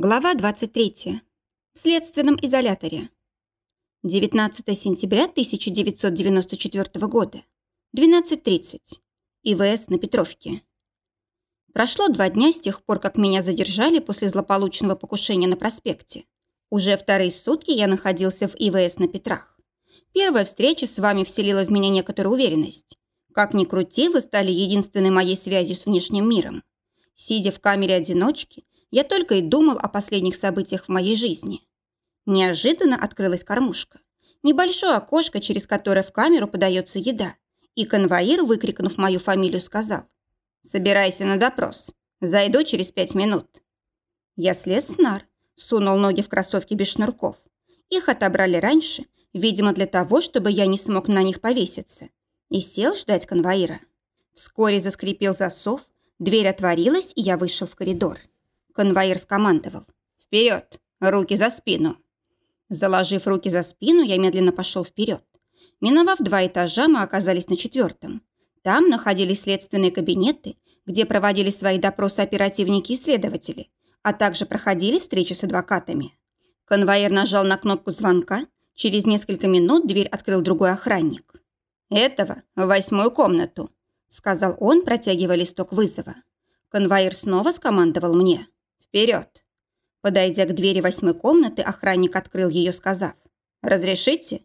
Глава 23. В следственном изоляторе. 19 сентября 1994 года. 12.30. ИВС на Петровке. Прошло два дня с тех пор, как меня задержали после злополучного покушения на проспекте. Уже вторые сутки я находился в ИВС на Петрах. Первая встреча с вами вселила в меня некоторую уверенность. Как ни крути, вы стали единственной моей связью с внешним миром. Сидя в камере одиночки, я только и думал о последних событиях в моей жизни. Неожиданно открылась кормушка. Небольшое окошко, через которое в камеру подается еда. И конвоир, выкрикнув мою фамилию, сказал «Собирайся на допрос. Зайду через пять минут». Я слез с нар, сунул ноги в кроссовки без шнурков. Их отобрали раньше, видимо, для того, чтобы я не смог на них повеситься. И сел ждать конвоира. Вскоре заскрипел засов, дверь отворилась, и я вышел в коридор. Конвоир скомандовал. «Вперед! Руки за спину!» Заложив руки за спину, я медленно пошел вперед. Миновав два этажа, мы оказались на четвертом. Там находились следственные кабинеты, где проводили свои допросы оперативники и следователи, а также проходили встречи с адвокатами. Конвоир нажал на кнопку звонка. Через несколько минут дверь открыл другой охранник. «Этого в восьмую комнату», – сказал он, протягивая листок вызова. Конвоир снова скомандовал мне. Вперед!» Подойдя к двери восьмой комнаты, охранник открыл ее, сказав «Разрешите?»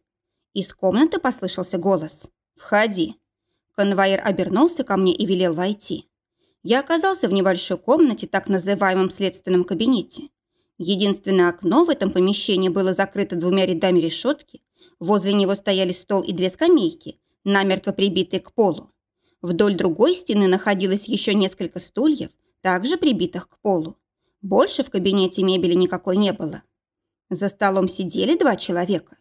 Из комнаты послышался голос «Входи». Конвоир обернулся ко мне и велел войти. Я оказался в небольшой комнате, так называемом следственном кабинете. Единственное окно в этом помещении было закрыто двумя рядами решетки. Возле него стояли стол и две скамейки, намертво прибитые к полу. Вдоль другой стены находилось еще несколько стульев, также прибитых к полу. Больше в кабинете мебели никакой не было. За столом сидели два человека.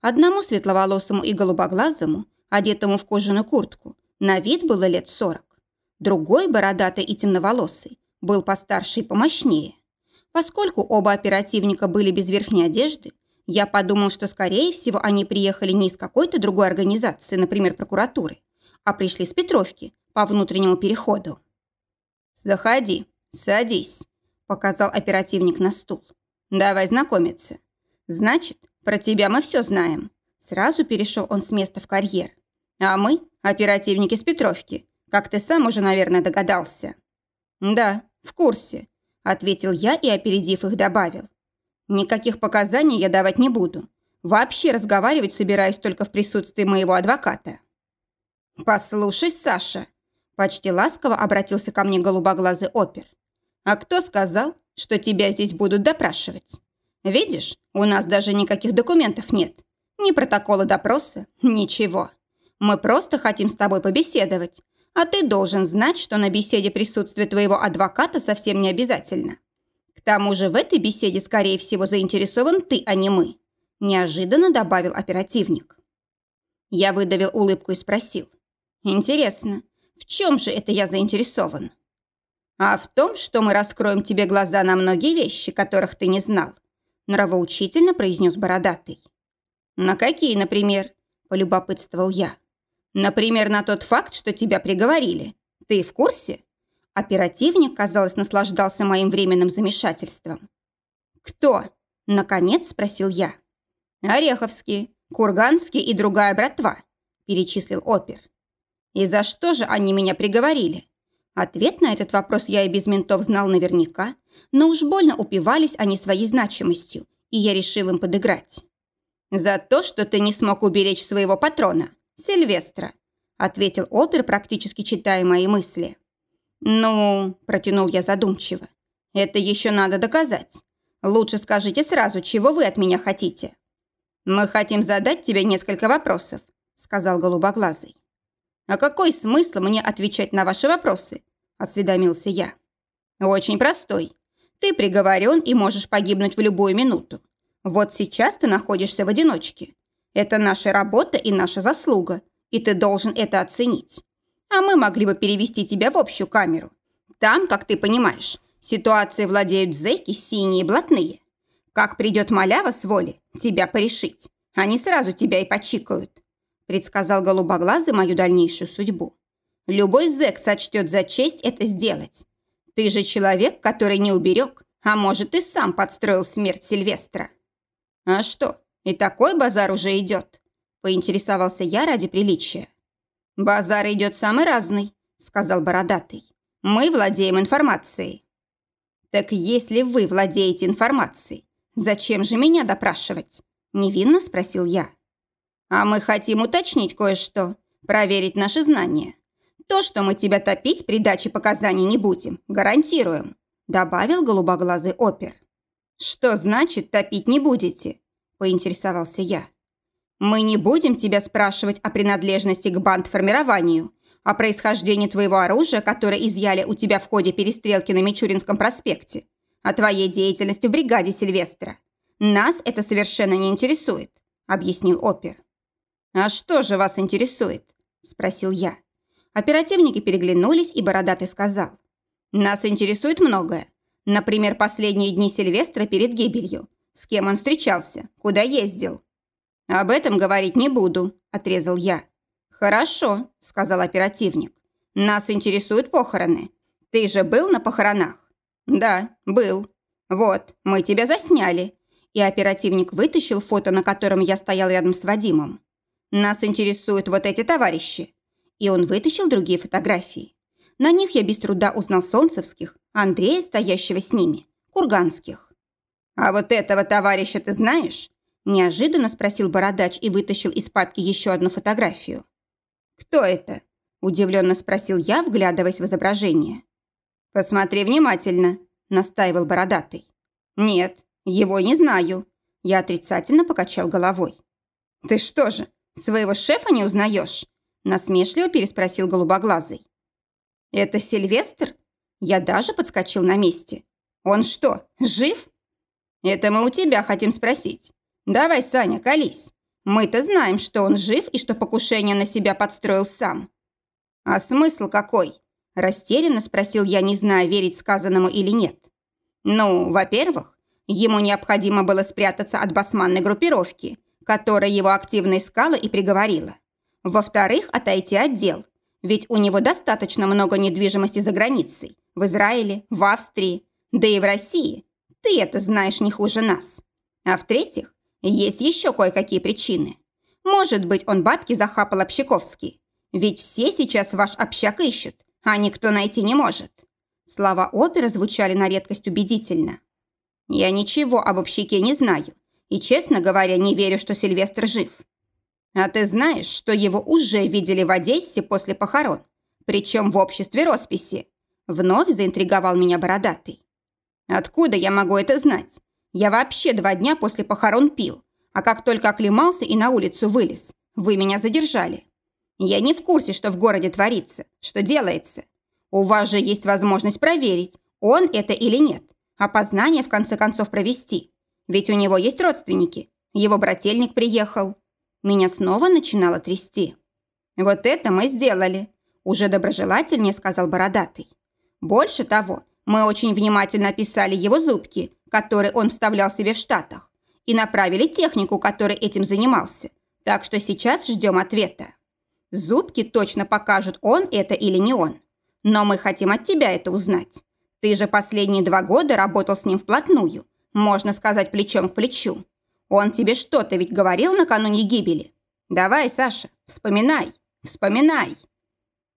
Одному светловолосому и голубоглазому, одетому в кожаную куртку, на вид было лет сорок. Другой, бородатый и темноволосый, был постарше и помощнее. Поскольку оба оперативника были без верхней одежды, я подумал, что, скорее всего, они приехали не из какой-то другой организации, например, прокуратуры, а пришли с Петровки по внутреннему переходу. «Заходи, садись», показал оперативник на стул. «Давай знакомиться. Значит, про тебя мы все знаем». Сразу перешел он с места в карьер. «А мы – оперативники с Петровки, как ты сам уже, наверное, догадался». «Да, в курсе», – ответил я и, опередив их, добавил. «Никаких показаний я давать не буду. Вообще разговаривать собираюсь только в присутствии моего адвоката». «Послушай, Саша», – почти ласково обратился ко мне голубоглазый опер. А кто сказал, что тебя здесь будут допрашивать? Видишь, у нас даже никаких документов нет. Ни протокола допроса, ничего. Мы просто хотим с тобой побеседовать, а ты должен знать, что на беседе присутствие твоего адвоката совсем не обязательно. К тому же в этой беседе, скорее всего, заинтересован ты, а не мы», – неожиданно добавил оперативник. Я выдавил улыбку и спросил. «Интересно, в чем же это я заинтересован?» А в том, что мы раскроем тебе глаза на многие вещи, которых ты не знал», нравоучительно произнес Бородатый. «На какие, например?» – полюбопытствовал я. «Например, на тот факт, что тебя приговорили. Ты в курсе?» Оперативник, казалось, наслаждался моим временным замешательством. «Кто?» – наконец спросил я. «Ореховский, Курганский и другая братва», – перечислил опер. «И за что же они меня приговорили?» Ответ на этот вопрос я и без ментов знал наверняка, но уж больно упивались они своей значимостью, и я решил им подыграть. «За то, что ты не смог уберечь своего патрона, Сильвестра», ответил опер, практически читая мои мысли. «Ну», – протянул я задумчиво, – «это еще надо доказать. Лучше скажите сразу, чего вы от меня хотите». «Мы хотим задать тебе несколько вопросов», – сказал голубоглазый. «А какой смысл мне отвечать на ваши вопросы?» – осведомился я. «Очень простой. Ты приговорен и можешь погибнуть в любую минуту. Вот сейчас ты находишься в одиночке. Это наша работа и наша заслуга, и ты должен это оценить. А мы могли бы перевести тебя в общую камеру. Там, как ты понимаешь, ситуацией владеют зэки, синие и блатные. Как придет малява с воли, тебя порешить. Они сразу тебя и почикают предсказал голубоглазый мою дальнейшую судьбу. Любой зэк сочтет за честь это сделать. Ты же человек, который не уберег, А может, ты сам подстроил смерть Сильвестра? А что, и такой базар уже идет? Поинтересовался я ради приличия. Базар идет самый разный, сказал Бородатый. Мы владеем информацией. Так если вы владеете информацией, зачем же меня допрашивать? Невинно спросил я. А мы хотим уточнить кое-что, проверить наши знания. То, что мы тебя топить при даче показаний не будем, гарантируем», добавил голубоглазый опер. «Что значит топить не будете?» поинтересовался я. «Мы не будем тебя спрашивать о принадлежности к бандформированию, о происхождении твоего оружия, которое изъяли у тебя в ходе перестрелки на Мичуринском проспекте, о твоей деятельности в бригаде Сильвестра. Нас это совершенно не интересует», объяснил опер. «А что же вас интересует?» – спросил я. Оперативники переглянулись, и Бородатый сказал. «Нас интересует многое. Например, последние дни Сильвестра перед гибелью. С кем он встречался? Куда ездил?» «Об этом говорить не буду», – отрезал я. «Хорошо», – сказал оперативник. «Нас интересуют похороны. Ты же был на похоронах?» «Да, был. Вот, мы тебя засняли». И оперативник вытащил фото, на котором я стоял рядом с Вадимом. Нас интересуют вот эти товарищи». И он вытащил другие фотографии. На них я без труда узнал солнцевских, Андрея, стоящего с ними, курганских. «А вот этого товарища ты знаешь?» Неожиданно спросил бородач и вытащил из папки еще одну фотографию. «Кто это?» – удивленно спросил я, вглядываясь в изображение. «Посмотри внимательно», – настаивал бородатый. «Нет, его не знаю». Я отрицательно покачал головой. «Ты что же, «Своего шефа не узнаешь?» – насмешливо переспросил голубоглазый. «Это Сильвестр?» Я даже подскочил на месте. «Он что, жив?» «Это мы у тебя хотим спросить. Давай, Саня, колись. Мы-то знаем, что он жив и что покушение на себя подстроил сам». «А смысл какой?» – растерянно спросил я, не зная, верить сказанному или нет. «Ну, во-первых, ему необходимо было спрятаться от басманной группировки, которая его активно искала и приговорила. Во-вторых, отойти от дел, ведь у него достаточно много недвижимости за границей, в Израиле, в Австрии, да и в России. Ты это знаешь не хуже нас. А в-третьих, есть еще кое-какие причины. Может быть, он бабки захапал Общаковский. Ведь все сейчас ваш общак ищут, а никто найти не может. Слова оперы звучали на редкость убедительно. Я ничего об общаке не знаю, и, честно говоря, не верю, что Сильвестр жив. А ты знаешь, что его уже видели в Одессе после похорон, причем в обществе росписи. Вновь заинтриговал меня бородатый. Откуда я могу это знать? Я вообще два дня после похорон пил, а как только оклемался и на улицу вылез, вы меня задержали. Я не в курсе, что в городе творится, что делается. У вас же есть возможность проверить, он это или нет, опознание в конце концов провести. Ведь у него есть родственники. Его брательник приехал. Меня снова начинало трясти. Вот это мы сделали. Уже доброжелательнее сказал Бородатый. Больше того, мы очень внимательно описали его зубки, которые он вставлял себе в Штатах, и направили технику, который этим занимался. Так что сейчас ждем ответа. Зубки точно покажут, он это или не он. Но мы хотим от тебя это узнать. Ты же последние два года работал с ним вплотную, можно сказать, плечом к плечу. Он тебе что-то ведь говорил накануне гибели? Давай, Саша, вспоминай, вспоминай.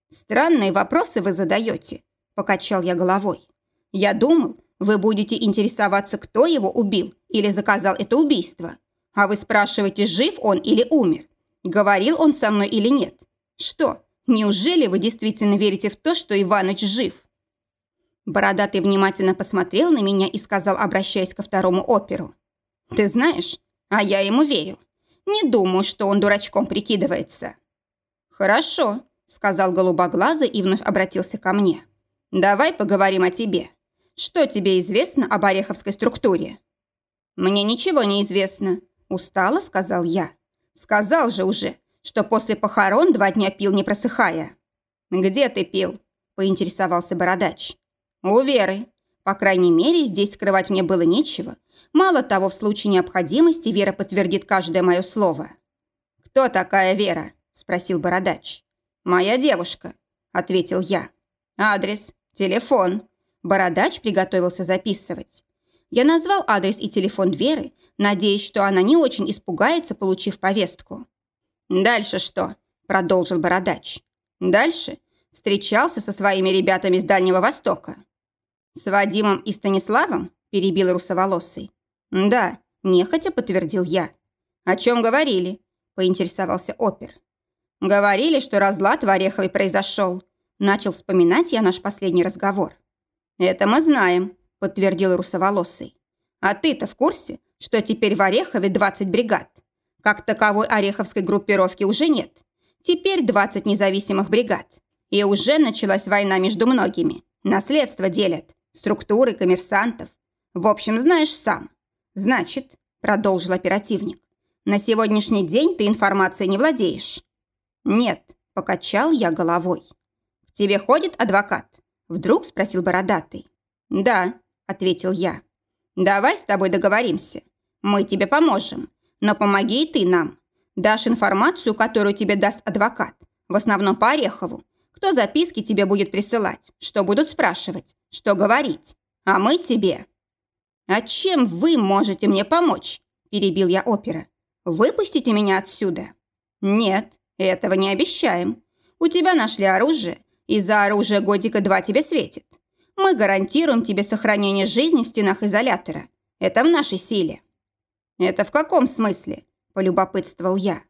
Странные вопросы вы задаете, покачал я головой. Я думал, вы будете интересоваться, кто его убил или заказал это убийство. А вы спрашиваете, жив он или умер. Говорил он со мной или нет. Что, неужели вы действительно верите в то, что Иваныч жив? Бородатый внимательно посмотрел на меня и сказал, обращаясь ко второму оперу. «Ты знаешь, а я ему верю. Не думаю, что он дурачком прикидывается». «Хорошо», — сказал голубоглазый и вновь обратился ко мне. «Давай поговорим о тебе. Что тебе известно об ореховской структуре?» «Мне ничего не известно», — устало сказал я. «Сказал же уже, что после похорон два дня пил, не просыхая». «Где ты пил?» – поинтересовался бородач. «У Веры. По крайней мере, здесь скрывать мне было нечего. Мало того, в случае необходимости Вера подтвердит каждое мое слово». «Кто такая Вера?» – спросил Бородач. «Моя девушка», – ответил я. «Адрес, телефон». Бородач приготовился записывать. Я назвал адрес и телефон Веры, надеясь, что она не очень испугается, получив повестку. «Дальше что?» – продолжил Бородач. «Дальше встречался со своими ребятами с Дальнего Востока». «С Вадимом и Станиславом?» – перебил русоволосый. «Да», – нехотя подтвердил я. «О чем говорили?» – поинтересовался опер. «Говорили, что разлад в Орехове произошел». Начал вспоминать я наш последний разговор. «Это мы знаем», – подтвердил русоволосый. «А ты-то в курсе, что теперь в Орехове 20 бригад? Как таковой ореховской группировки уже нет. Теперь 20 независимых бригад. И уже началась война между многими. Наследство делят, структуры коммерсантов. В общем, знаешь сам. Значит, продолжил оперативник, на сегодняшний день ты информацией не владеешь. «Нет», – покачал я головой. «К тебе ходит адвокат?» – вдруг спросил бородатый. «Да», – ответил я. «Давай с тобой договоримся. Мы тебе поможем, но помоги и ты нам. Дашь информацию, которую тебе даст адвокат, в основном по Орехову. Кто записки тебе будет присылать, что будут спрашивать, что говорить. А мы тебе». «А чем вы можете мне помочь?» – перебил я опера. «Выпустите меня отсюда». «Нет, этого не обещаем. У тебя нашли оружие, и за оружие годика два тебе светит. Мы гарантируем тебе сохранение жизни в стенах изолятора. Это в нашей силе». «Это в каком смысле?» – полюбопытствовал я.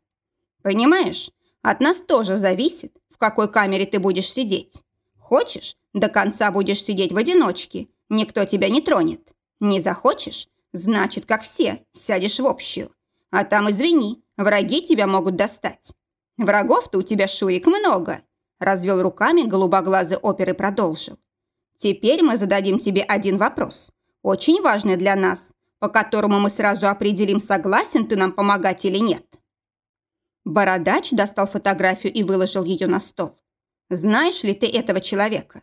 «Понимаешь, от нас тоже зависит, в какой камере ты будешь сидеть. Хочешь, до конца будешь сидеть в одиночке, никто тебя не тронет. Не захочешь, значит, как все, сядешь в общую. А там, извини, враги тебя могут достать. «Врагов-то у тебя, Шурик, много!» Развел руками голубоглазый опер и продолжил. «Теперь мы зададим тебе один вопрос, очень важный для нас, по которому мы сразу определим, согласен ты нам помогать или нет». Бородач достал фотографию и выложил ее на стол. «Знаешь ли ты этого человека?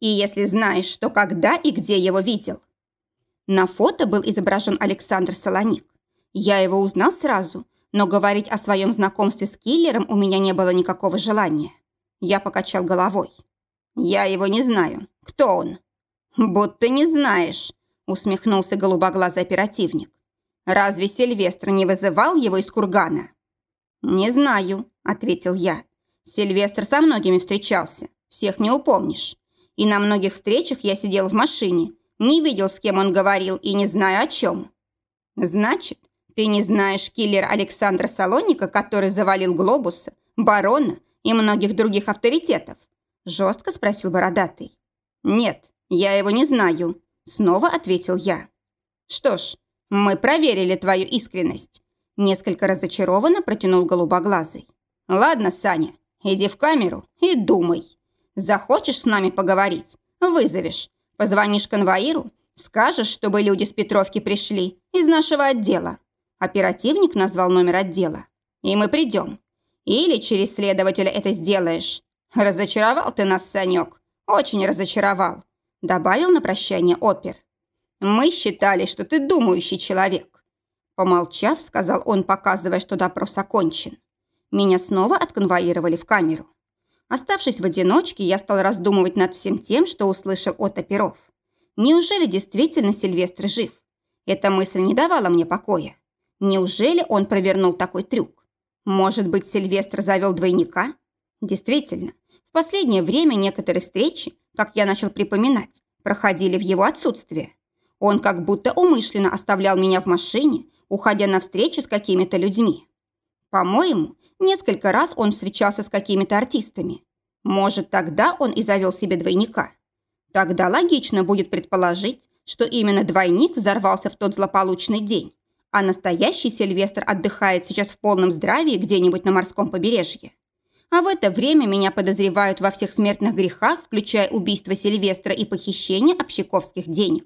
И если знаешь, то когда и где его видел?» На фото был изображен Александр Солоник. Я его узнал сразу, но говорить о своем знакомстве с киллером у меня не было никакого желания. Я покачал головой. «Я его не знаю. Кто он?» «Будто не знаешь», — усмехнулся голубоглазый оперативник. «Разве Сильвестр не вызывал его из кургана?» «Не знаю», — ответил я. «Сильвестр со многими встречался. Всех не упомнишь. И на многих встречах я сидел в машине, не видел, с кем он говорил и не знаю о чем». «Значит, ты не знаешь киллера Александра Салоника, который завалил Глобуса, барона и многих других авторитетов? Жестко спросил Бородатый. Нет, я его не знаю. Снова ответил я. Что ж, мы проверили твою искренность. Несколько разочарованно протянул голубоглазый. Ладно, Саня, иди в камеру и думай. Захочешь с нами поговорить? Вызовешь. Позвонишь конвоиру, скажешь, чтобы люди с Петровки пришли из нашего отдела. Оперативник назвал номер отдела. И мы придем. Или через следователя это сделаешь. Разочаровал ты нас, Санек. Очень разочаровал. Добавил на прощание опер. Мы считали, что ты думающий человек. Помолчав, сказал он, показывая, что допрос окончен. Меня снова отконвоировали в камеру. Оставшись в одиночке, я стал раздумывать над всем тем, что услышал от оперов. Неужели действительно Сильвестр жив? Эта мысль не давала мне покоя. Неужели он провернул такой трюк? Может быть, Сильвестр завел двойника? Действительно, в последнее время некоторые встречи, как я начал припоминать, проходили в его отсутствие. Он как будто умышленно оставлял меня в машине, уходя на встречи с какими-то людьми. По-моему, несколько раз он встречался с какими-то артистами. Может, тогда он и завел себе двойника. Тогда логично будет предположить, что именно двойник взорвался в тот злополучный день, а настоящий Сильвестр отдыхает сейчас в полном здравии где-нибудь на морском побережье. А в это время меня подозревают во всех смертных грехах, включая убийство Сильвестра и похищение общаковских денег.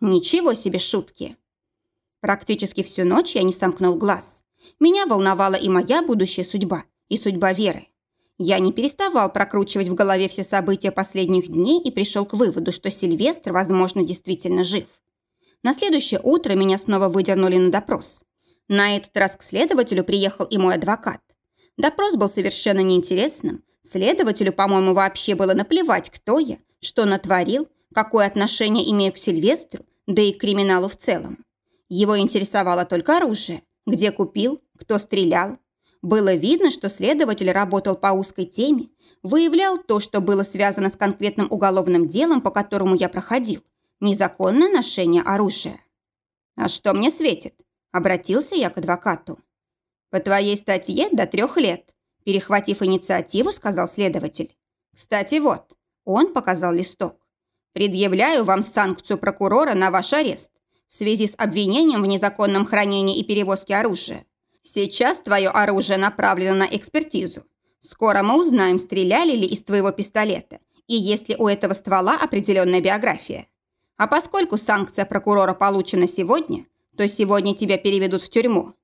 Ничего себе шутки. Практически всю ночь я не сомкнул глаз. Меня волновала и моя будущая судьба, и судьба Веры. Я не переставал прокручивать в голове все события последних дней и пришел к выводу, что Сильвестр, возможно, действительно жив. На следующее утро меня снова выдернули на допрос. На этот раз к следователю приехал и мой адвокат. Допрос был совершенно неинтересным. Следователю, по-моему, вообще было наплевать, кто я, что натворил, какое отношение имею к Сильвестру, да и к криминалу в целом. Его интересовало только оружие, где купил, кто стрелял. Было видно, что следователь работал по узкой теме, выявлял то, что было связано с конкретным уголовным делом, по которому я проходил, незаконное ношение оружия. «А что мне светит?» – обратился я к адвокату. «По твоей статье до трех лет», – перехватив инициативу, сказал следователь. «Кстати, вот», – он показал листок. «Предъявляю вам санкцию прокурора на ваш арест в связи с обвинением в незаконном хранении и перевозке оружия. Сейчас твое оружие направлено на экспертизу. Скоро мы узнаем, стреляли ли из твоего пистолета и есть ли у этого ствола определенная биография. А поскольку санкция прокурора получена сегодня, то сегодня тебя переведут в тюрьму».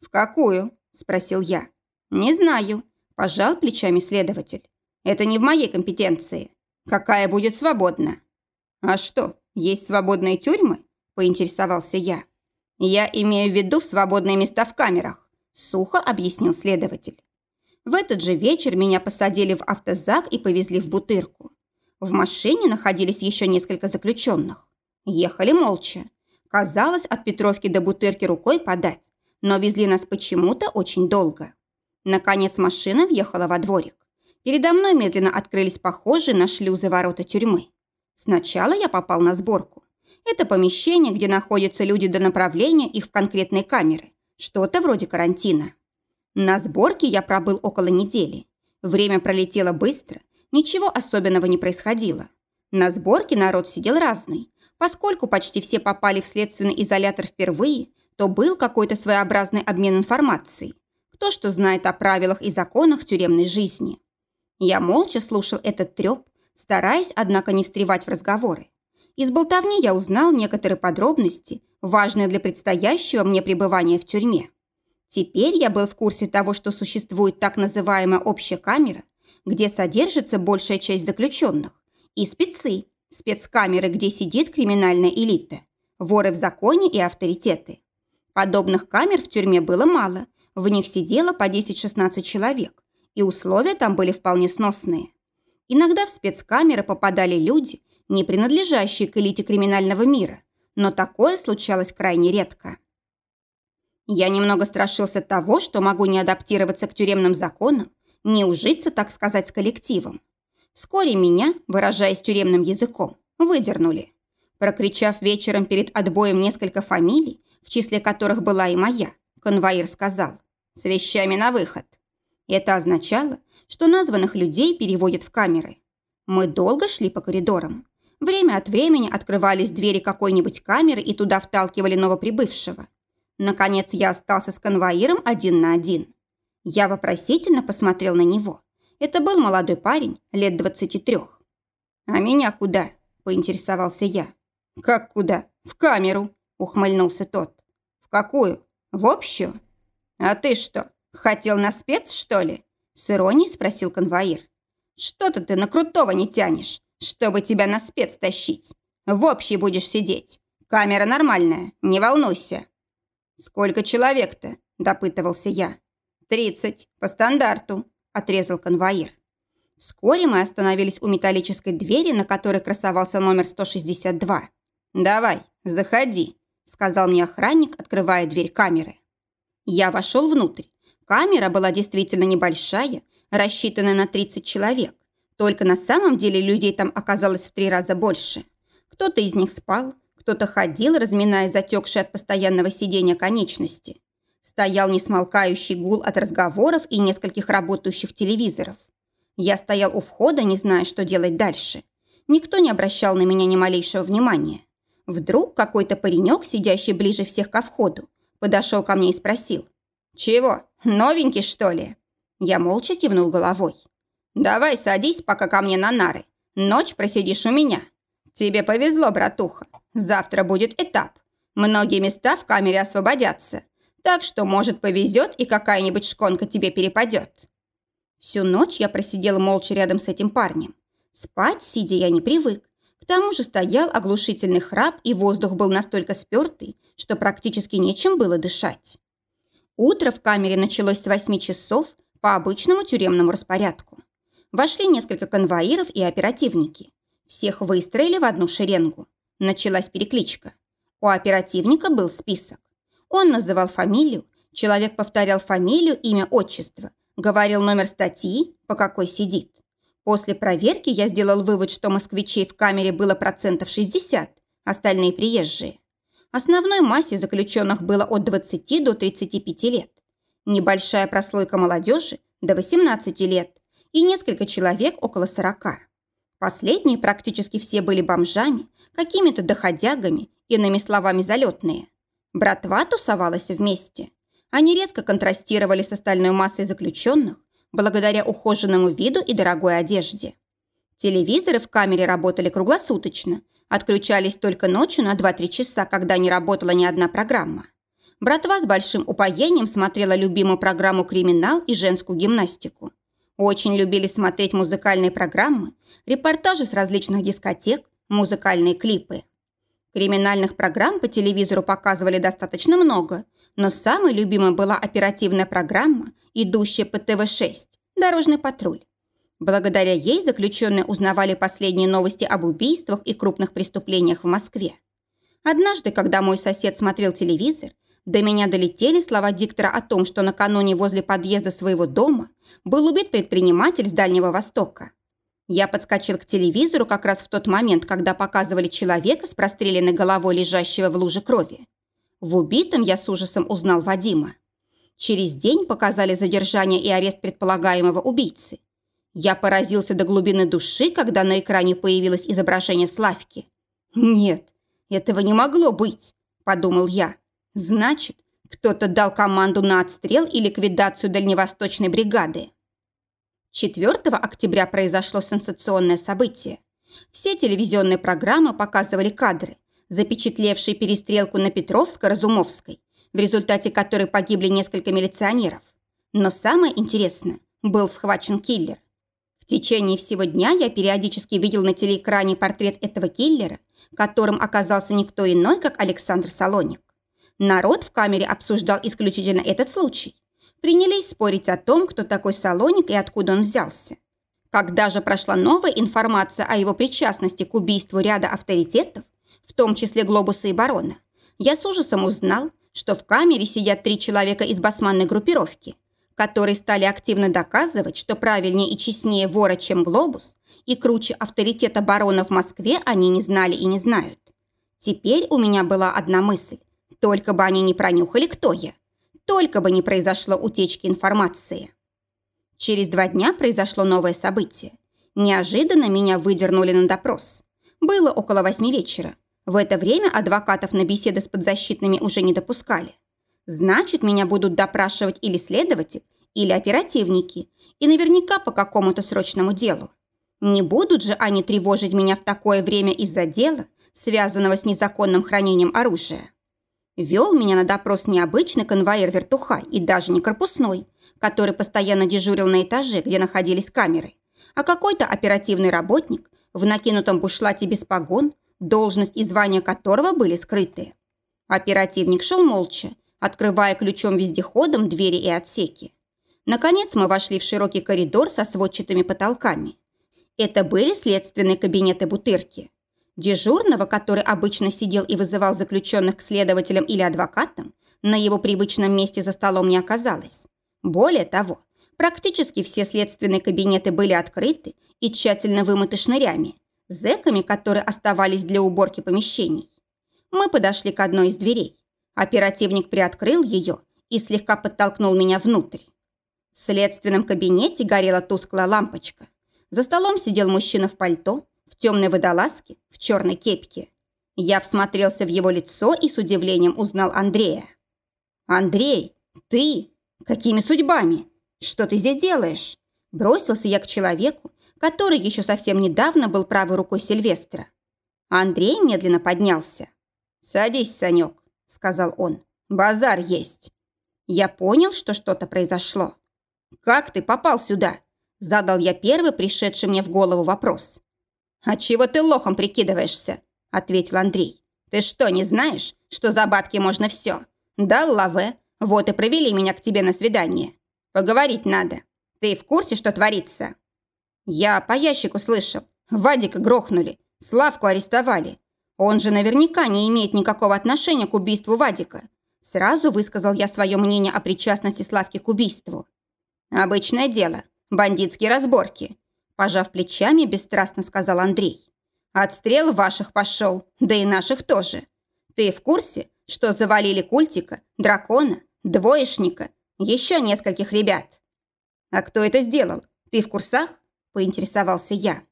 «В какую?» – спросил я. «Не знаю», – пожал плечами следователь. «Это не в моей компетенции. Какая будет свободна?» «А что, есть свободные тюрьмы?» – поинтересовался я. «Я имею в виду свободные места в камерах», – сухо объяснил следователь. В этот же вечер меня посадили в автозак и повезли в Бутырку. В машине находились еще несколько заключенных. Ехали молча. Казалось, от Петровки до Бутырки рукой подать, но везли нас почему-то очень долго. Наконец машина въехала во дворик. Передо мной медленно открылись похожие на шлюзы ворота тюрьмы. Сначала я попал на сборку. Это помещение, где находятся люди до направления их в конкретные камеры. Что-то вроде карантина. На сборке я пробыл около недели. Время пролетело быстро, ничего особенного не происходило. На сборке народ сидел разный. Поскольку почти все попали в следственный изолятор впервые, то был какой-то своеобразный обмен информацией. Кто что знает о правилах и законах тюремной жизни. Я молча слушал этот треп, стараясь, однако, не встревать в разговоры. Из болтовни я узнал некоторые подробности, важные для предстоящего мне пребывания в тюрьме. Теперь я был в курсе того, что существует так называемая общая камера, где содержится большая часть заключенных, и спецы, спецкамеры, где сидит криминальная элита, воры в законе и авторитеты. Подобных камер в тюрьме было мало, в них сидело по 10-16 человек, и условия там были вполне сносные. Иногда в спецкамеры попадали люди, не принадлежащие к элите криминального мира, но такое случалось крайне редко. Я немного страшился того, что могу не адаптироваться к тюремным законам, не ужиться, так сказать, с коллективом. Вскоре меня, выражаясь тюремным языком, выдернули. Прокричав вечером перед отбоем несколько фамилий, в числе которых была и моя, конвоир сказал «С вещами на выход». Это означало, что названных людей переводят в камеры. Мы долго шли по коридорам. Время от времени открывались двери какой-нибудь камеры и туда вталкивали новоприбывшего. Наконец я остался с конвоиром один на один. Я вопросительно посмотрел на него. Это был молодой парень, лет двадцати трех. «А меня куда?» – поинтересовался я. «Как куда? В камеру!» – ухмыльнулся тот. «В какую? В общую? А ты что, хотел на спец, что ли?» – с иронией спросил конвоир. «Что-то ты на крутого не тянешь чтобы тебя на спец тащить. В общей будешь сидеть. Камера нормальная, не волнуйся». «Сколько человек-то?» – допытывался я. «Тридцать, по стандарту», – отрезал конвоир. Вскоре мы остановились у металлической двери, на которой красовался номер 162. «Давай, заходи», – сказал мне охранник, открывая дверь камеры. Я вошел внутрь. Камера была действительно небольшая, рассчитанная на 30 человек. Только на самом деле людей там оказалось в три раза больше. Кто-то из них спал, кто-то ходил, разминая затекшие от постоянного сидения конечности. Стоял несмолкающий гул от разговоров и нескольких работающих телевизоров. Я стоял у входа, не зная, что делать дальше. Никто не обращал на меня ни малейшего внимания. Вдруг какой-то паренек, сидящий ближе всех ко входу, подошел ко мне и спросил. «Чего, новенький, что ли?» Я молча кивнул головой. Давай садись пока ко мне на нары. Ночь просидишь у меня. Тебе повезло, братуха. Завтра будет этап. Многие места в камере освободятся. Так что, может, повезет и какая-нибудь шконка тебе перепадет. Всю ночь я просидела молча рядом с этим парнем. Спать, сидя, я не привык. К тому же стоял оглушительный храп, и воздух был настолько спертый, что практически нечем было дышать. Утро в камере началось с восьми часов по обычному тюремному распорядку вошли несколько конвоиров и оперативники. Всех выстроили в одну шеренгу. Началась перекличка. У оперативника был список. Он называл фамилию, человек повторял фамилию, имя, отчество, говорил номер статьи, по какой сидит. После проверки я сделал вывод, что москвичей в камере было процентов 60, остальные приезжие. Основной массе заключенных было от 20 до 35 лет. Небольшая прослойка молодежи до 18 лет и несколько человек около 40. Последние практически все были бомжами, какими-то доходягами, иными словами залетные. Братва тусовалась вместе. Они резко контрастировали с остальной массой заключенных, благодаря ухоженному виду и дорогой одежде. Телевизоры в камере работали круглосуточно, отключались только ночью на 2-3 часа, когда не работала ни одна программа. Братва с большим упоением смотрела любимую программу «Криминал» и женскую гимнастику. Очень любили смотреть музыкальные программы, репортажи с различных дискотек, музыкальные клипы. Криминальных программ по телевизору показывали достаточно много, но самой любимой была оперативная программа, идущая по ТВ-6 «Дорожный патруль». Благодаря ей заключенные узнавали последние новости об убийствах и крупных преступлениях в Москве. Однажды, когда мой сосед смотрел телевизор, до меня долетели слова диктора о том, что накануне возле подъезда своего дома был убит предприниматель с Дальнего Востока. Я подскочил к телевизору как раз в тот момент, когда показывали человека с простреленной головой, лежащего в луже крови. В убитом я с ужасом узнал Вадима. Через день показали задержание и арест предполагаемого убийцы. Я поразился до глубины души, когда на экране появилось изображение Славки. «Нет, этого не могло быть», – подумал я. Значит, кто-то дал команду на отстрел и ликвидацию дальневосточной бригады. 4 октября произошло сенсационное событие. Все телевизионные программы показывали кадры, запечатлевшие перестрелку на Петровско-Разумовской, в результате которой погибли несколько милиционеров. Но самое интересное, был схвачен киллер. В течение всего дня я периодически видел на телеэкране портрет этого киллера, которым оказался никто иной, как Александр Салоник. Народ в камере обсуждал исключительно этот случай. Принялись спорить о том, кто такой Салоник и откуда он взялся. Когда же прошла новая информация о его причастности к убийству ряда авторитетов, в том числе Глобуса и Барона, я с ужасом узнал, что в камере сидят три человека из басманной группировки, которые стали активно доказывать, что правильнее и честнее вора, чем Глобус, и круче авторитета барона в Москве они не знали и не знают. Теперь у меня была одна мысль только бы они не пронюхали, кто я. Только бы не произошло утечки информации. Через два дня произошло новое событие. Неожиданно меня выдернули на допрос. Было около восьми вечера. В это время адвокатов на беседы с подзащитными уже не допускали. Значит, меня будут допрашивать или следователь, или оперативники, и наверняка по какому-то срочному делу. Не будут же они тревожить меня в такое время из-за дела, связанного с незаконным хранением оружия. Вел меня на допрос необычный конвоир Вертухай и даже не корпусной, который постоянно дежурил на этаже, где находились камеры, а какой-то оперативный работник в накинутом бушлате без погон, должность и звание которого были скрыты. Оперативник шел молча, открывая ключом вездеходом двери и отсеки. Наконец мы вошли в широкий коридор со сводчатыми потолками. Это были следственные кабинеты Бутырки. Дежурного, который обычно сидел и вызывал заключенных к следователям или адвокатам, на его привычном месте за столом не оказалось. Более того, практически все следственные кабинеты были открыты и тщательно вымыты шнырями, зэками, которые оставались для уборки помещений. Мы подошли к одной из дверей. Оперативник приоткрыл ее и слегка подтолкнул меня внутрь. В следственном кабинете горела тусклая лампочка. За столом сидел мужчина в пальто, темной водолазке, в черной кепке. Я всмотрелся в его лицо и с удивлением узнал Андрея. «Андрей, ты? Какими судьбами? Что ты здесь делаешь?» Бросился я к человеку, который еще совсем недавно был правой рукой Сильвестра. Андрей медленно поднялся. «Садись, Санек», — сказал он. «Базар есть». Я понял, что что-то произошло. «Как ты попал сюда?» Задал я первый пришедший мне в голову вопрос. «А чего ты лохом прикидываешься?» – ответил Андрей. «Ты что, не знаешь, что за бабки можно все? Дал лаве, вот и провели меня к тебе на свидание. Поговорить надо. Ты в курсе, что творится?» «Я по ящику слышал. Вадика грохнули, Славку арестовали. Он же наверняка не имеет никакого отношения к убийству Вадика. Сразу высказал я свое мнение о причастности Славки к убийству. Обычное дело. Бандитские разборки. Пожав плечами, бесстрастно сказал Андрей. Отстрел ваших пошел, да и наших тоже. Ты в курсе, что завалили культика, дракона, двоечника, еще нескольких ребят? А кто это сделал? Ты в курсах? Поинтересовался я.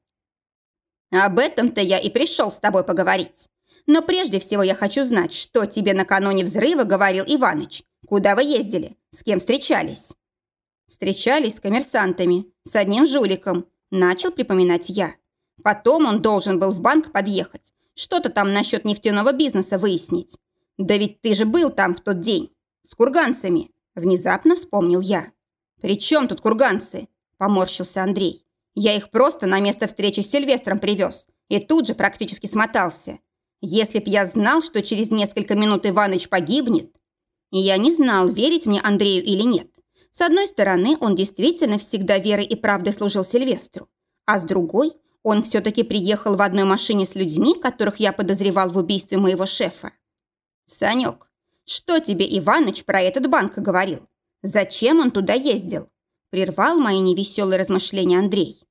Об этом-то я и пришел с тобой поговорить. Но прежде всего я хочу знать, что тебе накануне взрыва говорил Иваныч. Куда вы ездили? С кем встречались? Встречались с коммерсантами, с одним жуликом. Начал припоминать я. Потом он должен был в банк подъехать. Что-то там насчет нефтяного бизнеса выяснить. Да ведь ты же был там в тот день. С курганцами. Внезапно вспомнил я. «При чем тут курганцы?» – поморщился Андрей. «Я их просто на место встречи с Сильвестром привез и тут же практически смотался. Если б я знал, что через несколько минут Иваныч погибнет...» Я не знал, верить мне Андрею или нет. С одной стороны, он действительно всегда верой и правдой служил Сильвестру, а с другой, он все-таки приехал в одной машине с людьми, которых я подозревал в убийстве моего шефа. «Санек, что тебе Иваныч про этот банк говорил? Зачем он туда ездил?» Прервал мои невеселые размышления Андрей.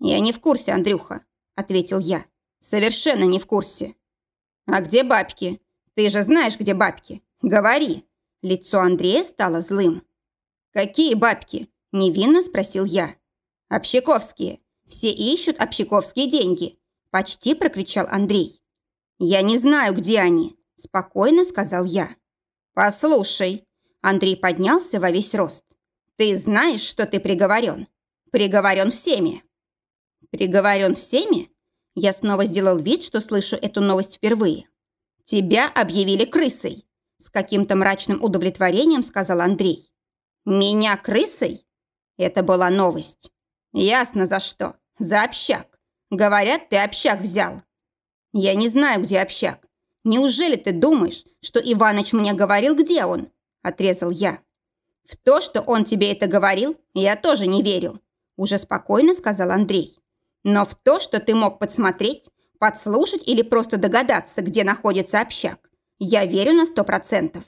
«Я не в курсе, Андрюха», — ответил я. «Совершенно не в курсе». «А где бабки? Ты же знаешь, где бабки. Говори». Лицо Андрея стало злым. «Какие бабки?» – невинно спросил я. «Общаковские. Все ищут общаковские деньги», – почти прокричал Андрей. «Я не знаю, где они», – спокойно сказал я. «Послушай», – Андрей поднялся во весь рост. «Ты знаешь, что ты приговорен? Приговорен всеми». «Приговорен всеми?» Я снова сделал вид, что слышу эту новость впервые. «Тебя объявили крысой», – с каким-то мрачным удовлетворением сказал Андрей. «Меня крысой?» Это была новость. «Ясно за что. За общак. Говорят, ты общак взял». «Я не знаю, где общак. Неужели ты думаешь, что Иваныч мне говорил, где он?» Отрезал я. «В то, что он тебе это говорил, я тоже не верю», уже спокойно сказал Андрей. «Но в то, что ты мог подсмотреть, подслушать или просто догадаться, где находится общак, я верю на сто процентов.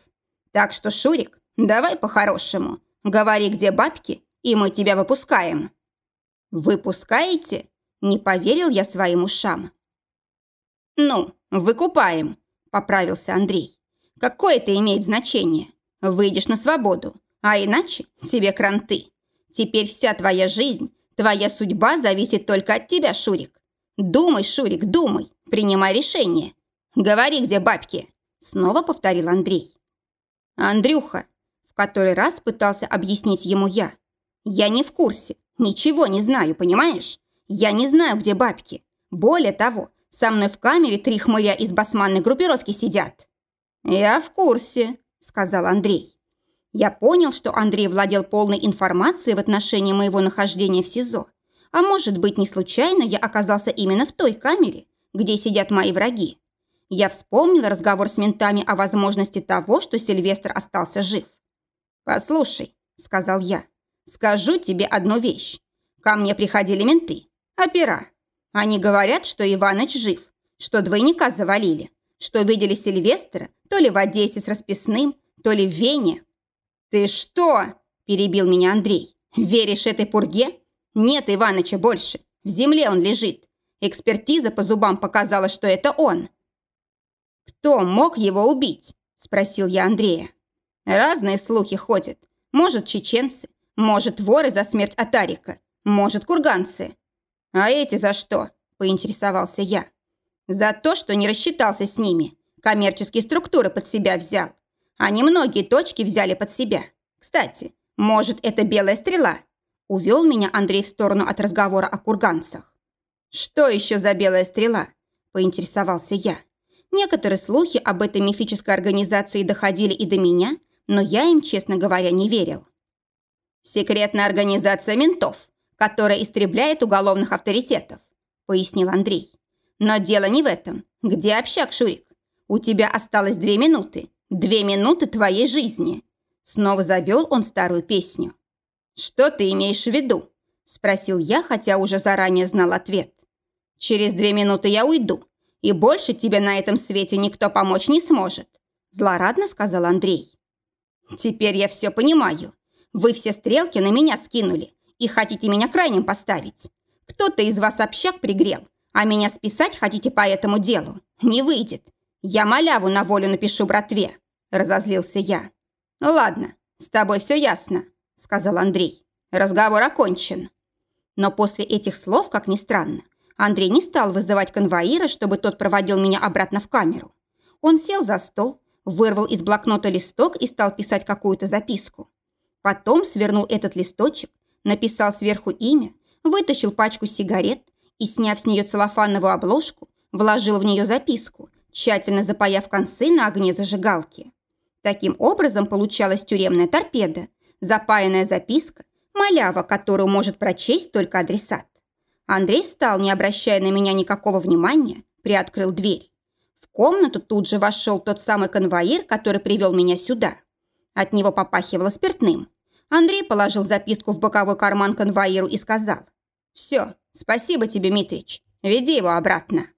Так что, Шурик, давай по-хорошему. Говори, где бабки, и мы тебя выпускаем». «Выпускаете?» – не поверил я своим ушам. «Ну, выкупаем», – поправился Андрей. «Какое это имеет значение? Выйдешь на свободу, а иначе тебе кранты. Теперь вся твоя жизнь, твоя судьба зависит только от тебя, Шурик. Думай, Шурик, думай, принимай решение. Говори, где бабки», – снова повторил Андрей. «Андрюха, который раз пытался объяснить ему я. «Я не в курсе, ничего не знаю, понимаешь? Я не знаю, где бабки. Более того, со мной в камере три хмыря из басманной группировки сидят». «Я в курсе», – сказал Андрей. Я понял, что Андрей владел полной информацией в отношении моего нахождения в СИЗО. А может быть, не случайно я оказался именно в той камере, где сидят мои враги. Я вспомнил разговор с ментами о возможности того, что Сильвестр остался жив. «Послушай», — сказал я, — «скажу тебе одну вещь. Ко мне приходили менты, опера. Они говорят, что Иваныч жив, что двойника завалили, что видели Сильвестра то ли в Одессе с расписным, то ли в Вене». «Ты что?» – перебил меня Андрей. «Веришь этой пурге? Нет Иваныча больше. В земле он лежит. Экспертиза по зубам показала, что это он». «Кто мог его убить?» – спросил я Андрея. Разные слухи ходят. Может, чеченцы, может, воры за смерть Атарика, может, курганцы. А эти за что? Поинтересовался я. За то, что не рассчитался с ними. Коммерческие структуры под себя взял. Они многие точки взяли под себя. Кстати, может, это белая стрела? Увел меня Андрей в сторону от разговора о курганцах. Что еще за белая стрела? Поинтересовался я. Некоторые слухи об этой мифической организации доходили и до меня, но я им, честно говоря, не верил. «Секретная организация ментов, которая истребляет уголовных авторитетов», пояснил Андрей. «Но дело не в этом. Где общак, Шурик? У тебя осталось две минуты. Две минуты твоей жизни». Снова завел он старую песню. «Что ты имеешь в виду?» Спросил я, хотя уже заранее знал ответ. «Через две минуты я уйду. и больше тебе на этом свете никто помочь не сможет», злорадно сказал Андрей. «Теперь я все понимаю. Вы все стрелки на меня скинули и хотите меня крайним поставить. Кто-то из вас общак пригрел, а меня списать хотите по этому делу. Не выйдет. Я маляву на волю напишу братве», разозлился я. «Ладно, с тобой все ясно», сказал Андрей. «Разговор окончен». Но после этих слов, как ни странно, Андрей не стал вызывать конвоира, чтобы тот проводил меня обратно в камеру. Он сел за стол, вырвал из блокнота листок и стал писать какую-то записку. Потом свернул этот листочек, написал сверху имя, вытащил пачку сигарет и, сняв с нее целлофановую обложку, вложил в нее записку, тщательно запаяв концы на огне зажигалки. Таким образом получалась тюремная торпеда, запаянная записка, малява, которую может прочесть только адресат. Андрей встал, не обращая на меня никакого внимания, приоткрыл дверь. Комнату тут же вошел тот самый конвоир, который привел меня сюда. От него попахивало спиртным. Андрей положил записку в боковой карман конвоиру и сказал. «Все, спасибо тебе, Митрич. Веди его обратно».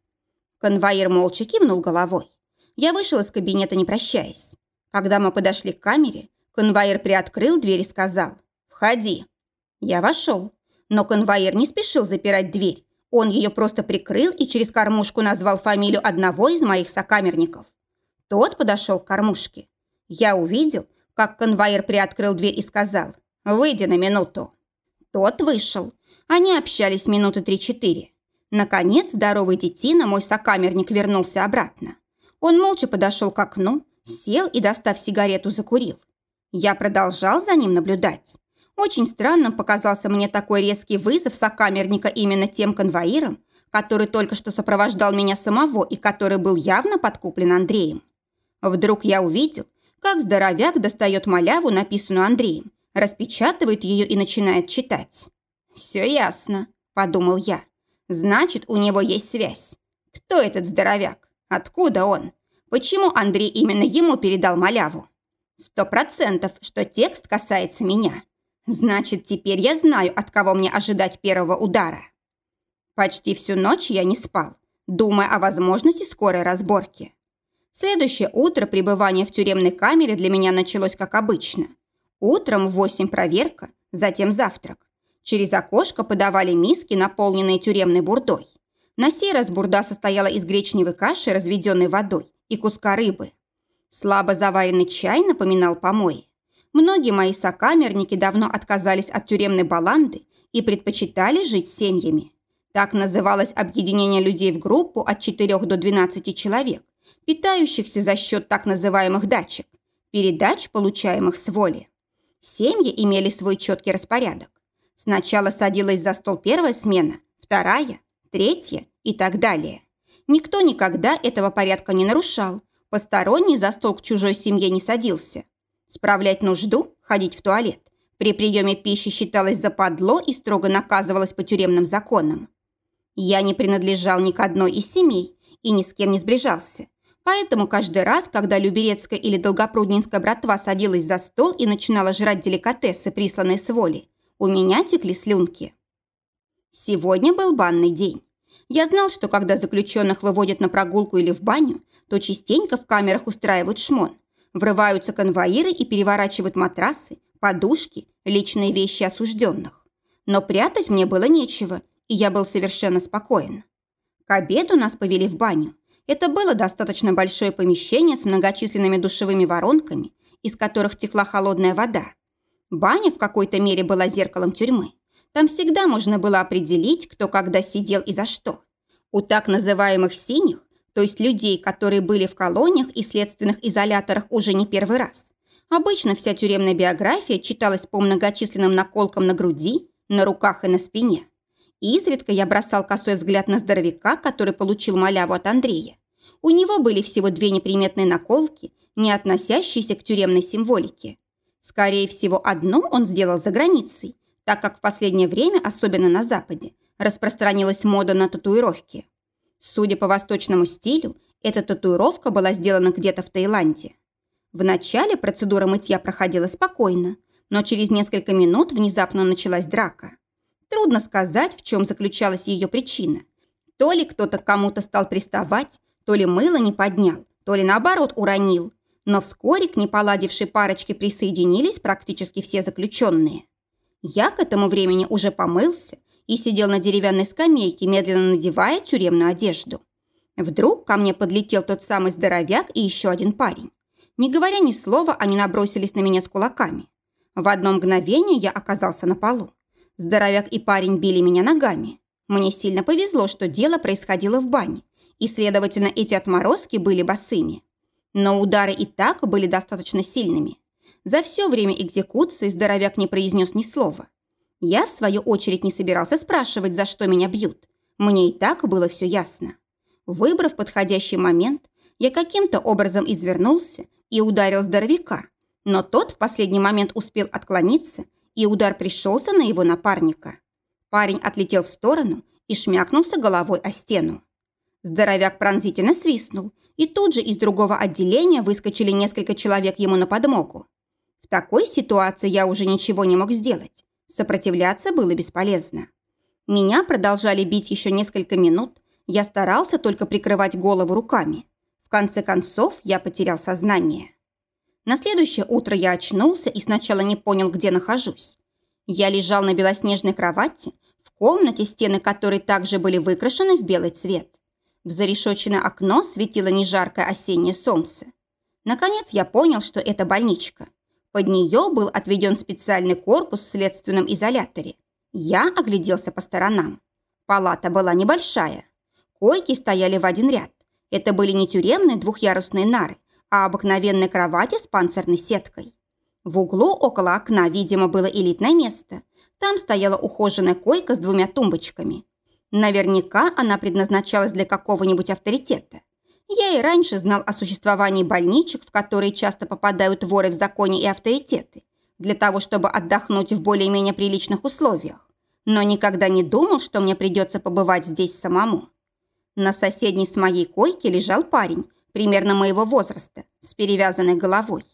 Конвоир молча кивнул головой. Я вышел из кабинета, не прощаясь. Когда мы подошли к камере, конвоир приоткрыл дверь и сказал «Входи». Я вошел. Но конвоир не спешил запирать дверь. Он ее просто прикрыл и через кормушку назвал фамилию одного из моих сокамерников. Тот подошел к кормушке. Я увидел, как конвоир приоткрыл дверь и сказал «Выйди на минуту». Тот вышел. Они общались минуты три-четыре. Наконец, здоровый детина, мой сокамерник, вернулся обратно. Он молча подошел к окну, сел и, достав сигарету, закурил. Я продолжал за ним наблюдать. Очень странным показался мне такой резкий вызов сокамерника именно тем конвоиром, который только что сопровождал меня самого и который был явно подкуплен Андреем. Вдруг я увидел, как здоровяк достает маляву, написанную Андреем, распечатывает ее и начинает читать. «Все ясно», – подумал я. «Значит, у него есть связь. Кто этот здоровяк? Откуда он? Почему Андрей именно ему передал маляву? Сто процентов, что текст касается меня. Значит, теперь я знаю, от кого мне ожидать первого удара. Почти всю ночь я не спал, думая о возможности скорой разборки. Следующее утро пребывание в тюремной камере для меня началось как обычно. Утром в восемь проверка, затем завтрак. Через окошко подавали миски, наполненные тюремной бурдой. На сей раз бурда состояла из гречневой каши, разведенной водой, и куска рыбы. Слабо заваренный чай напоминал помои. Многие мои сокамерники давно отказались от тюремной баланды и предпочитали жить семьями. Так называлось объединение людей в группу от 4 до 12 человек, питающихся за счет так называемых дачек, передач, получаемых с воли. Семьи имели свой четкий распорядок. Сначала садилась за стол первая смена, вторая, третья и так далее. Никто никогда этого порядка не нарушал, посторонний за стол к чужой семье не садился. Справлять нужду, ходить в туалет, при приеме пищи считалось западло и строго наказывалось по тюремным законам. Я не принадлежал ни к одной из семей и ни с кем не сближался. Поэтому каждый раз, когда Люберецкая или Долгопруднинская братва садилась за стол и начинала жрать деликатесы, присланные с воли, у меня текли слюнки. Сегодня был банный день. Я знал, что когда заключенных выводят на прогулку или в баню, то частенько в камерах устраивают шмон. Врываются конвоиры и переворачивают матрасы, подушки, личные вещи осужденных. Но прятать мне было нечего, и я был совершенно спокоен. К обеду нас повели в баню. Это было достаточно большое помещение с многочисленными душевыми воронками, из которых текла холодная вода. Баня в какой-то мере была зеркалом тюрьмы. Там всегда можно было определить, кто когда сидел и за что. У так называемых «синих» то есть людей, которые были в колониях и следственных изоляторах уже не первый раз. Обычно вся тюремная биография читалась по многочисленным наколкам на груди, на руках и на спине. Изредка я бросал косой взгляд на здоровяка, который получил маляву от Андрея. У него были всего две неприметные наколки, не относящиеся к тюремной символике. Скорее всего, одну он сделал за границей, так как в последнее время, особенно на Западе, распространилась мода на татуировки. Судя по восточному стилю, эта татуировка была сделана где-то в Таиланде. Вначале процедура мытья проходила спокойно, но через несколько минут внезапно началась драка. Трудно сказать, в чем заключалась ее причина. То ли кто-то кому-то стал приставать, то ли мыло не поднял, то ли наоборот уронил. Но вскоре к неполадившей парочке присоединились практически все заключенные. Я к этому времени уже помылся и сидел на деревянной скамейке, медленно надевая тюремную одежду. Вдруг ко мне подлетел тот самый здоровяк и еще один парень. Не говоря ни слова, они набросились на меня с кулаками. В одно мгновение я оказался на полу. Здоровяк и парень били меня ногами. Мне сильно повезло, что дело происходило в бане, и, следовательно, эти отморозки были босыми. Но удары и так были достаточно сильными. За все время экзекуции здоровяк не произнес ни слова. Я, в свою очередь, не собирался спрашивать, за что меня бьют. Мне и так было все ясно. Выбрав подходящий момент, я каким-то образом извернулся и ударил здоровяка, но тот в последний момент успел отклониться, и удар пришелся на его напарника. Парень отлетел в сторону и шмякнулся головой о стену. Здоровяк пронзительно свистнул, и тут же из другого отделения выскочили несколько человек ему на подмогу. В такой ситуации я уже ничего не мог сделать. Сопротивляться было бесполезно. Меня продолжали бить еще несколько минут. Я старался только прикрывать голову руками. В конце концов, я потерял сознание. На следующее утро я очнулся и сначала не понял, где нахожусь. Я лежал на белоснежной кровати, в комнате, стены которой также были выкрашены в белый цвет. В зарешоченное окно светило нежаркое осеннее солнце. Наконец я понял, что это больничка. Под нее был отведен специальный корпус в следственном изоляторе. Я огляделся по сторонам. Палата была небольшая. Койки стояли в один ряд. Это были не тюремные двухъярусные нары, а обыкновенные кровати с панцирной сеткой. В углу около окна, видимо, было элитное место. Там стояла ухоженная койка с двумя тумбочками. Наверняка она предназначалась для какого-нибудь авторитета. Я и раньше знал о существовании больничек, в которые часто попадают воры в законе и авторитеты, для того, чтобы отдохнуть в более-менее приличных условиях. Но никогда не думал, что мне придется побывать здесь самому. На соседней с моей койке лежал парень, примерно моего возраста, с перевязанной головой.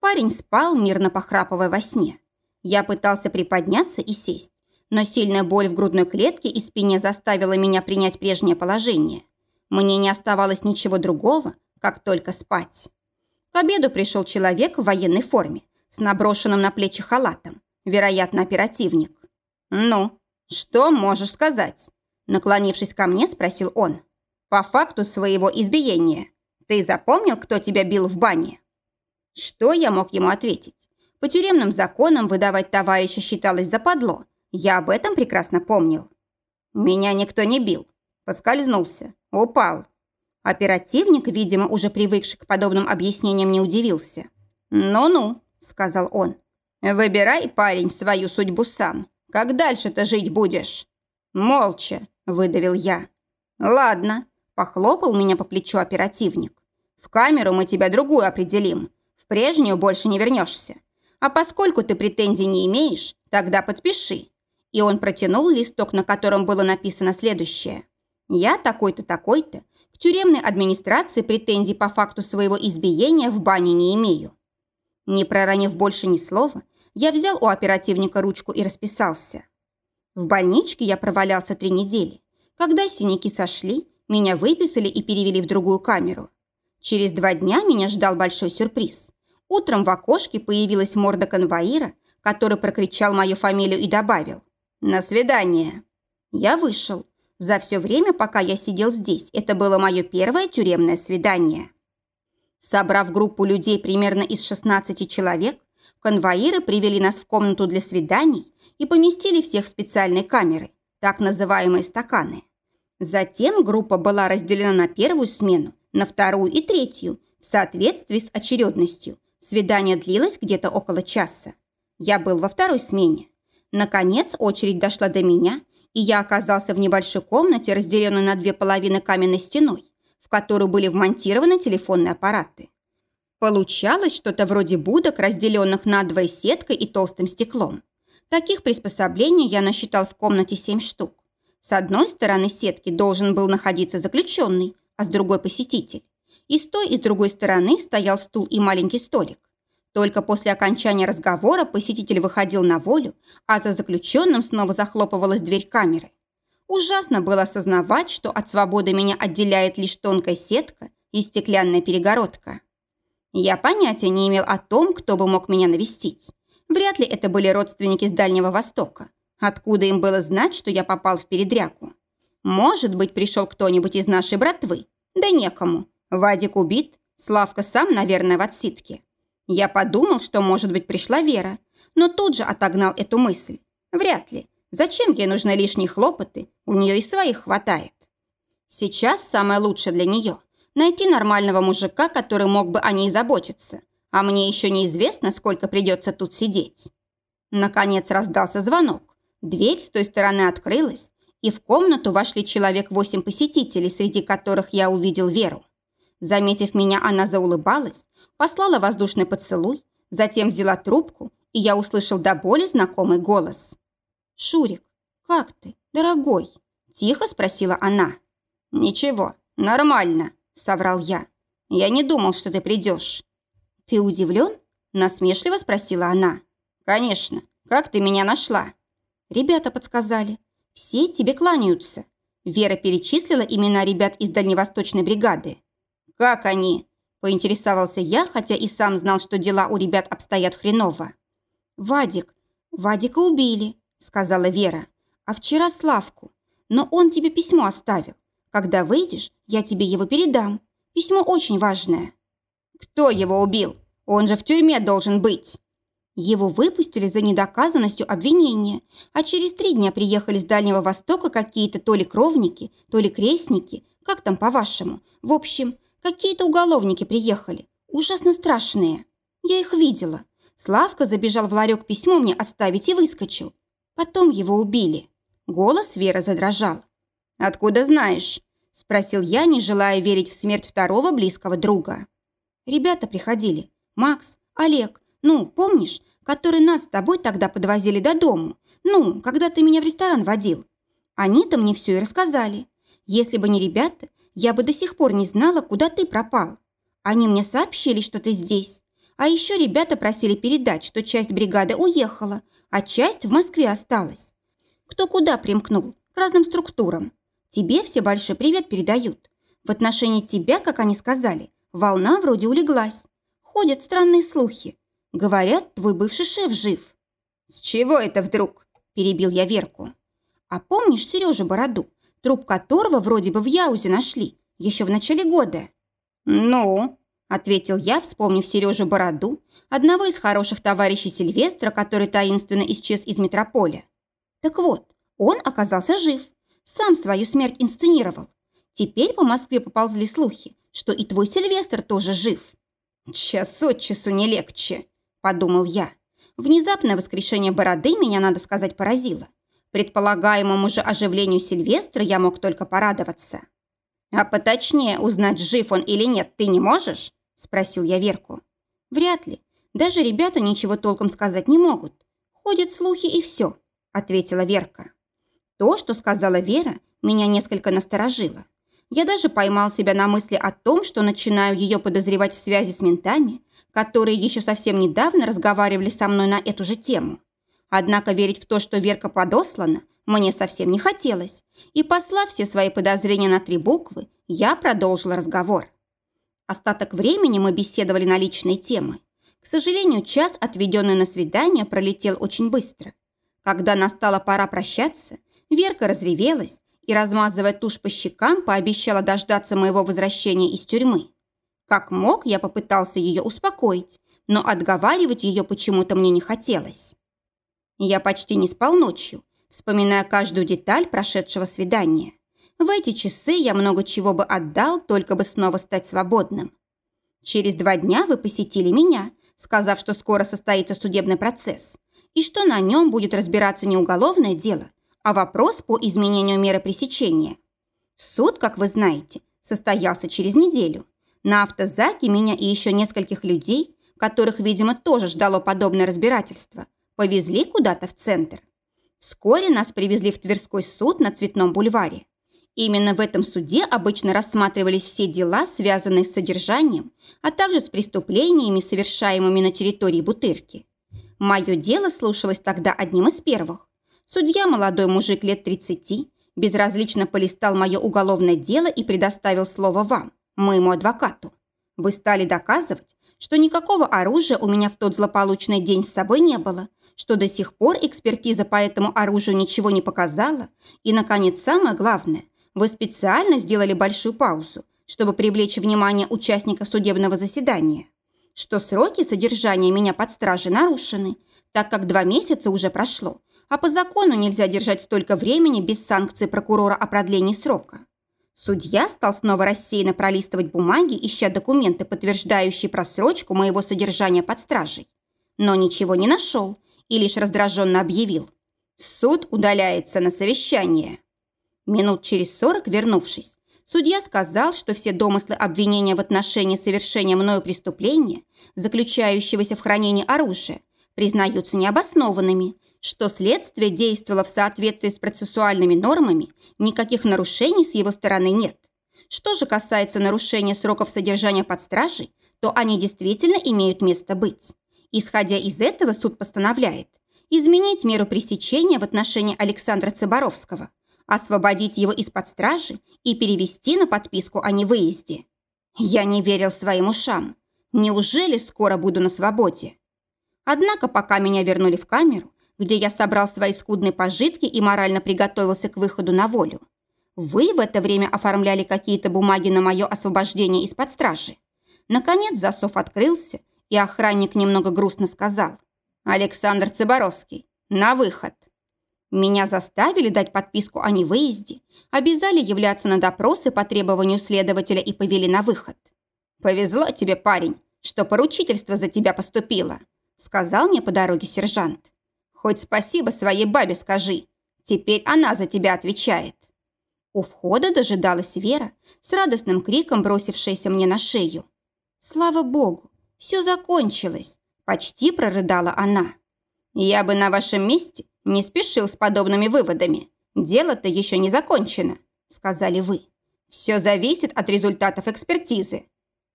Парень спал, мирно похрапывая во сне. Я пытался приподняться и сесть, но сильная боль в грудной клетке и спине заставила меня принять прежнее положение. Мне не оставалось ничего другого, как только спать. К обеду пришел человек в военной форме, с наброшенным на плечи халатом, вероятно, оперативник. «Ну, что можешь сказать?» Наклонившись ко мне, спросил он. «По факту своего избиения. Ты запомнил, кто тебя бил в бане?» Что я мог ему ответить? По тюремным законам выдавать товарища считалось западло. Я об этом прекрасно помнил. Меня никто не бил. Поскользнулся. Упал. Оперативник, видимо, уже привыкший к подобным объяснениям, не удивился. «Ну-ну», — сказал он. «Выбирай, парень, свою судьбу сам. Как дальше-то жить будешь?» «Молча», — выдавил я. «Ладно», — похлопал меня по плечу оперативник. «В камеру мы тебя другую определим. В прежнюю больше не вернешься. А поскольку ты претензий не имеешь, тогда подпиши». И он протянул листок, на котором было написано следующее. Я такой-то, такой-то, к тюремной администрации претензий по факту своего избиения в бане не имею. Не проронив больше ни слова, я взял у оперативника ручку и расписался. В больничке я провалялся три недели. Когда синяки сошли, меня выписали и перевели в другую камеру. Через два дня меня ждал большой сюрприз. Утром в окошке появилась морда конвоира, который прокричал мою фамилию и добавил «На свидание». Я вышел. За все время, пока я сидел здесь, это было мое первое тюремное свидание. Собрав группу людей примерно из 16 человек, конвоиры привели нас в комнату для свиданий и поместили всех в специальные камеры, так называемые стаканы. Затем группа была разделена на первую смену, на вторую и третью, в соответствии с очередностью. Свидание длилось где-то около часа. Я был во второй смене. Наконец очередь дошла до меня, и я оказался в небольшой комнате, разделенной на две половины каменной стеной, в которую были вмонтированы телефонные аппараты. Получалось что-то вроде будок, разделенных надвое сеткой и толстым стеклом. Таких приспособлений я насчитал в комнате семь штук. С одной стороны сетки должен был находиться заключенный, а с другой – посетитель. И с той и с другой стороны стоял стул и маленький столик. Только после окончания разговора посетитель выходил на волю, а за заключенным снова захлопывалась дверь камеры. Ужасно было осознавать, что от свободы меня отделяет лишь тонкая сетка и стеклянная перегородка. Я понятия не имел о том, кто бы мог меня навестить. Вряд ли это были родственники с Дальнего Востока. Откуда им было знать, что я попал в передрягу? Может быть, пришел кто-нибудь из нашей братвы? Да некому. Вадик убит, Славка сам, наверное, в отсидке. Я подумал, что, может быть, пришла Вера, но тут же отогнал эту мысль. Вряд ли. Зачем ей нужны лишние хлопоты? У нее и своих хватает. Сейчас самое лучшее для нее – найти нормального мужика, который мог бы о ней заботиться. А мне еще неизвестно, сколько придется тут сидеть. Наконец раздался звонок. Дверь с той стороны открылась, и в комнату вошли человек восемь посетителей, среди которых я увидел Веру. Заметив меня, она заулыбалась, послала воздушный поцелуй, затем взяла трубку, и я услышал до боли знакомый голос. «Шурик, как ты, дорогой?» – тихо спросила она. «Ничего, нормально», – соврал я. «Я не думал, что ты придешь». «Ты удивлен?» – насмешливо спросила она. «Конечно. Как ты меня нашла?» «Ребята подсказали. Все тебе кланяются». Вера перечислила имена ребят из дальневосточной бригады. «Как они?» – поинтересовался я, хотя и сам знал, что дела у ребят обстоят хреново. «Вадик. Вадика убили сказала Вера. «А вчера Славку. Но он тебе письмо оставил. Когда выйдешь, я тебе его передам. Письмо очень важное». «Кто его убил? Он же в тюрьме должен быть». Его выпустили за недоказанностью обвинения, а через три дня приехали с Дальнего Востока какие-то то ли кровники, то ли крестники, как там по-вашему. В общем, какие-то уголовники приехали, ужасно страшные. Я их видела. Славка забежал в ларек письмо мне оставить и выскочил. Потом его убили. Голос Веры задрожал. «Откуда знаешь?» – спросил я, не желая верить в смерть второго близкого друга. Ребята приходили. Макс, Олег, ну, помнишь, которые нас с тобой тогда подвозили до дому? Ну, когда ты меня в ресторан водил. Они-то мне все и рассказали. Если бы не ребята, я бы до сих пор не знала, куда ты пропал. Они мне сообщили, что ты здесь. А еще ребята просили передать, что часть бригады уехала, а часть в Москве осталась. Кто куда примкнул, к разным структурам. Тебе все большой привет передают. В отношении тебя, как они сказали, волна вроде улеглась. Ходят странные слухи. Говорят, твой бывший шеф жив. С чего это вдруг? Перебил я Верку. А помнишь Сережу Бороду, труп которого вроде бы в Яузе нашли, еще в начале года? Ну, ответил я, вспомнив Сережу Бороду, одного из хороших товарищей Сильвестра, который таинственно исчез из метрополя. Так вот, он оказался жив, сам свою смерть инсценировал. Теперь по Москве поползли слухи, что и твой Сильвестр тоже жив. «Час от часу не легче», – подумал я. Внезапное воскрешение бороды меня, надо сказать, поразило. Предполагаемому же оживлению Сильвестра я мог только порадоваться. «А поточнее узнать, жив он или нет, ты не можешь?» – спросил я Верку. «Вряд ли. Даже ребята ничего толком сказать не могут. Ходят слухи и все», – ответила Верка. То, что сказала Вера, меня несколько насторожило. Я даже поймал себя на мысли о том, что начинаю ее подозревать в связи с ментами, которые еще совсем недавно разговаривали со мной на эту же тему. Однако верить в то, что Верка подослана, мне совсем не хотелось, и, послав все свои подозрения на три буквы, я продолжила разговор. Остаток времени мы беседовали на личные темы. К сожалению, час, отведенный на свидание, пролетел очень быстро. Когда настала пора прощаться, Верка разревелась и, размазывая тушь по щекам, пообещала дождаться моего возвращения из тюрьмы. Как мог, я попытался ее успокоить, но отговаривать ее почему-то мне не хотелось. Я почти не спал ночью, вспоминая каждую деталь прошедшего свидания. В эти часы я много чего бы отдал, только бы снова стать свободным. Через два дня вы посетили меня, сказав, что скоро состоится судебный процесс, и что на нем будет разбираться не уголовное дело, а вопрос по изменению меры пресечения. Суд, как вы знаете, состоялся через неделю. На автозаке меня и еще нескольких людей, которых, видимо, тоже ждало подобное разбирательство, повезли куда-то в центр. Вскоре нас привезли в Тверской суд на Цветном бульваре. Именно в этом суде обычно рассматривались все дела, связанные с содержанием, а также с преступлениями, совершаемыми на территории Бутырки. Мое дело слушалось тогда одним из первых. Судья, молодой мужик лет 30, безразлично полистал мое уголовное дело и предоставил слово вам, моему адвокату. Вы стали доказывать, что никакого оружия у меня в тот злополучный день с собой не было, что до сих пор экспертиза по этому оружию ничего не показала, и, наконец, самое главное, вы специально сделали большую паузу, чтобы привлечь внимание участников судебного заседания, что сроки содержания меня под стражей нарушены, так как два месяца уже прошло, а по закону нельзя держать столько времени без санкции прокурора о продлении срока. Судья стал снова рассеянно пролистывать бумаги, ища документы, подтверждающие просрочку моего содержания под стражей. Но ничего не нашел и лишь раздраженно объявил. Суд удаляется на совещание. Минут через сорок, вернувшись, судья сказал, что все домыслы обвинения в отношении совершения мною преступления, заключающегося в хранении оружия, признаются необоснованными, что следствие действовало в соответствии с процессуальными нормами, никаких нарушений с его стороны нет. Что же касается нарушения сроков содержания под стражей, то они действительно имеют место быть. Исходя из этого, суд постановляет изменить меру пресечения в отношении Александра Цыборовского, освободить его из-под стражи и перевести на подписку о невыезде. Я не верил своим ушам. Неужели скоро буду на свободе? Однако, пока меня вернули в камеру, где я собрал свои скудные пожитки и морально приготовился к выходу на волю. Вы в это время оформляли какие-то бумаги на мое освобождение из-под стражи. Наконец засов открылся, и охранник немного грустно сказал. «Александр Цыборовский, на выход!» Меня заставили дать подписку о невыезде, обязали являться на допросы по требованию следователя и повели на выход. «Повезло тебе, парень, что поручительство за тебя поступило», сказал мне по дороге сержант. Хоть спасибо своей бабе скажи. Теперь она за тебя отвечает». У входа дожидалась Вера, с радостным криком бросившаяся мне на шею. «Слава богу, все закончилось!» – почти прорыдала она. «Я бы на вашем месте не спешил с подобными выводами. Дело-то еще не закончено», – сказали вы. «Все зависит от результатов экспертизы».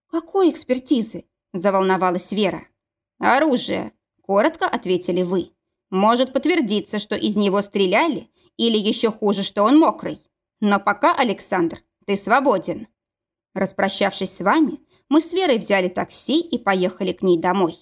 «Какой экспертизы?» – заволновалась Вера. «Оружие», – коротко ответили вы. Может подтвердиться, что из него стреляли, или еще хуже, что он мокрый. Но пока, Александр, ты свободен. Распрощавшись с вами, мы с Верой взяли такси и поехали к ней домой.